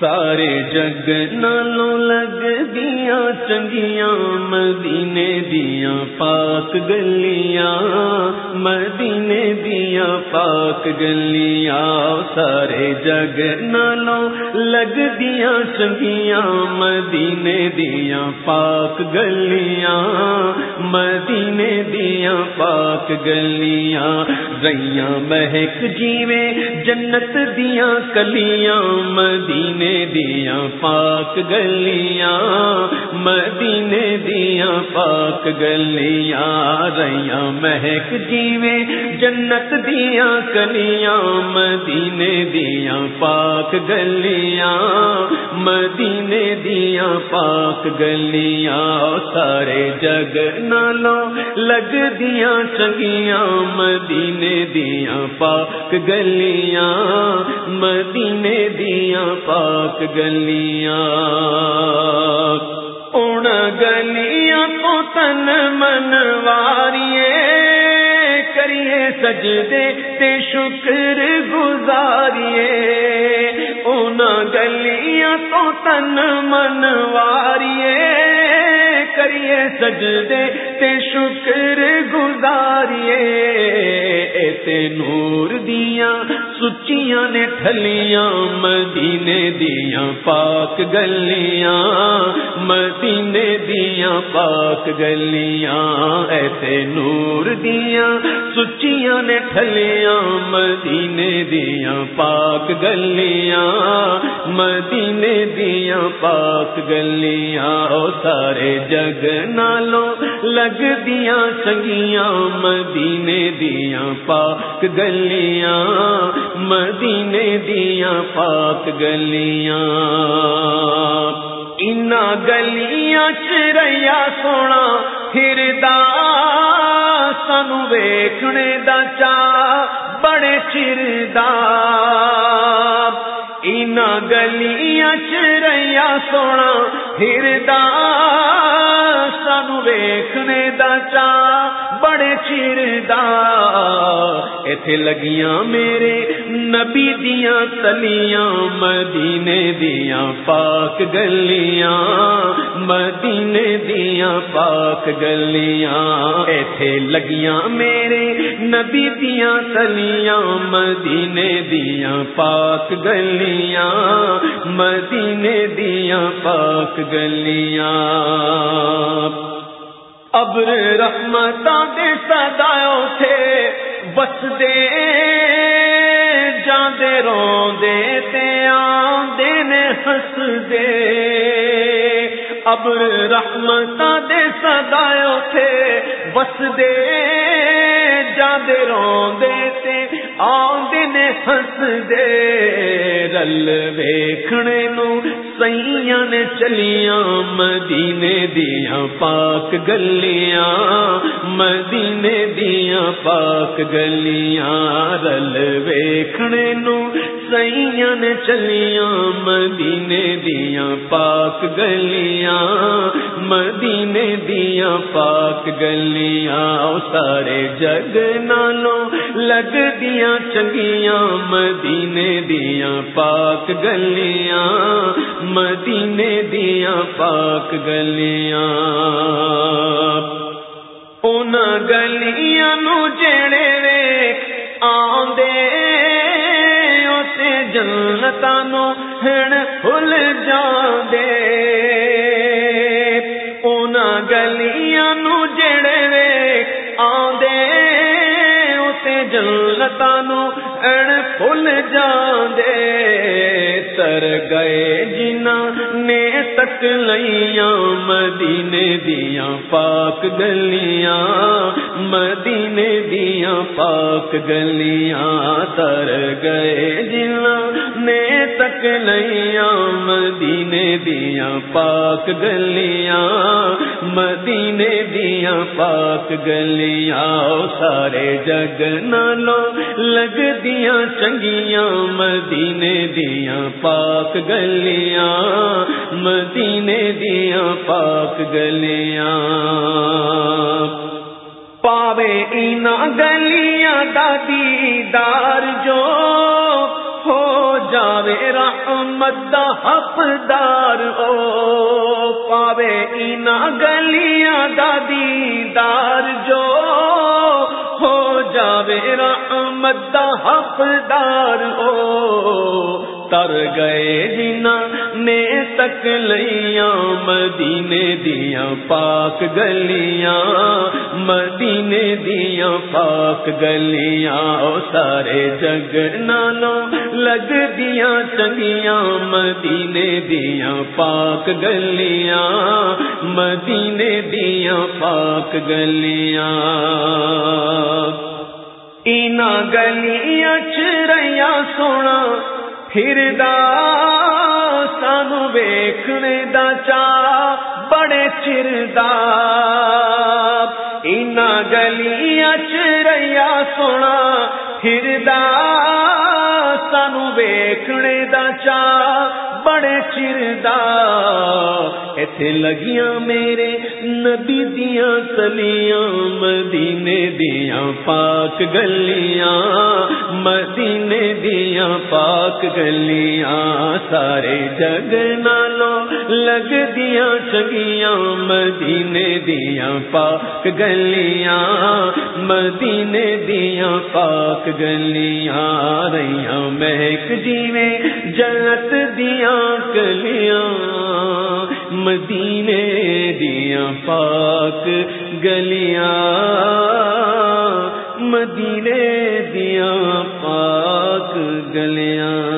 سارے جگ نالوں لگ دیا چنگیاں مدینے دیا پاک گلیاں، مدینے دیا پاک گلیاں، سارے جگ نالوں لگ دیا چنگیاں مدینے دیا پاک گلیاں، مدینے دیا پاک گلیاں۔ ریاں مہک جیوے جنت دیا کلیاں، مدینے دیا پاک گلیاں، مدینے دیا پاک گلیاں ریاں مہک جیوے جنت دیا کلیاں مدینے دیا پاک گلیاں، مدینے دیا پاک گلیاں، سارے جگ نالوں لگ دیا چنگیاں، مدینے دیا پاک گلیاں، مدینے دیا پاک پاک گلیاں۔ ان گلیاں کو تن منواریے کریے سجدے تے شکر گزاریے۔ ان گلیاں تو تن منواریے کریے سجدے تے شکر گزاریے۔ ایتے نور دیا سچیاں نے ٹھلیاں، مدینے دیا پاک گلیاں، مدینے دیا پاک گلیاں، ایسے نور دیا سچیاں نے ٹھلیاں، مدینے دیا پاک گلیاں، مدینے دیا پاک گلیاں سارے جگ نالوں لگ دیا چنگیاں مدینے دیا پاک گلیاں۔ مدینے دیا پاک گلیاں۔ ان گلیاں چریا سونا پھردا سانو ویکھنے دا چا بڑے چردا ان گلیاں چریا سونا پھردا سانو ویکھنے دا چا بڑے چردا ایتھے لگیاں میرے نبی دیا تلیاں مدینے دیا پاک گلیاں۔ مدینے دیا پاک گلیاں۔ ایتھے لگیاں میرے نبی دیا تلیاں مدینے دیا پاک گلیاں۔ مدینے دیا پاک گلیاں۔ ابر رحمت دے سداؤ تھے بس دے جاندے، روندے تے آندے نے ہس دے ابر رحمت دے سداؤ تھے بس دے جاندے، روندے تے آندے نے ہس دے رل ویکھنے نو سیاں نے چلیاں، مدینے دیا پاک گلیاں، مدینے دیا پاک گلیاں، رل ویکھنے نو سیاں نے چلیاں، مدینے دیا پاک گلیاں، مدینے دیا پاک گلیاں سارے جگ نالوں لگ دیا چنگیاں، مدینے دیا پاک گلیاں مدینے دیا پاک گلیاں۔ ان گلیاں نو جڑے ویک آندے اسے جنتا نو ہن بھول جاندے۔ ان گلیاں نو جڑے ویک آندے اسے جنتا نو ہن بھول جاندے۔ تر گئے جنا نے تک لیاں مدینے دیا پاک گلیاں، مدینے دیا پاک گلیاں تر گئے جنا نے تک لیاں مدینے دیا پاک گلیاں مدینے دیا پاک گلیاں سارے جگ نالوں لگ دیا چنگیاں مدینے دیا پاک گلیاں مدینے دیا پاک گلیاں پاوے اینا گلیاں دادی دار جو ہو جاوے رحمت دا حقدار او پاوے اینا گلیاں دادی دیدار جو ہو جاوے رحمت دا حقدار او تر گئے جنا نے تک لیا مدینے دیا پاک گلیاں، مدینے دیا پاک گلیاں، او سارے جگ نالوں لگ دیا چنگیاں، مدینے دیا پاک گلیاں، مدینے دیا پاک گلیاں۔ اینا گلیاں چریا سونا پھر سانو ویکھنے دا چا بڑے چردا اینا گلیاں چریا سونا پھر سانو ویکھنے دا چا بڑے چردا ایتھے لگیاں میرے نبی دیاں تلیاں مدینے دیاں پاک گلیاں۔ مدینے دیاں پاک گلیاں، سارے جگ نالوں لگ دیاں چگیاں مدینے دیاں پاک گلیاں۔ مدینے دیاں پاک گلیاں رہیاں، مہک جیویں جنت دیاں کلیاں مدینے دیا پاک گلیاں۔ مدینے دیا پاک گلیاں۔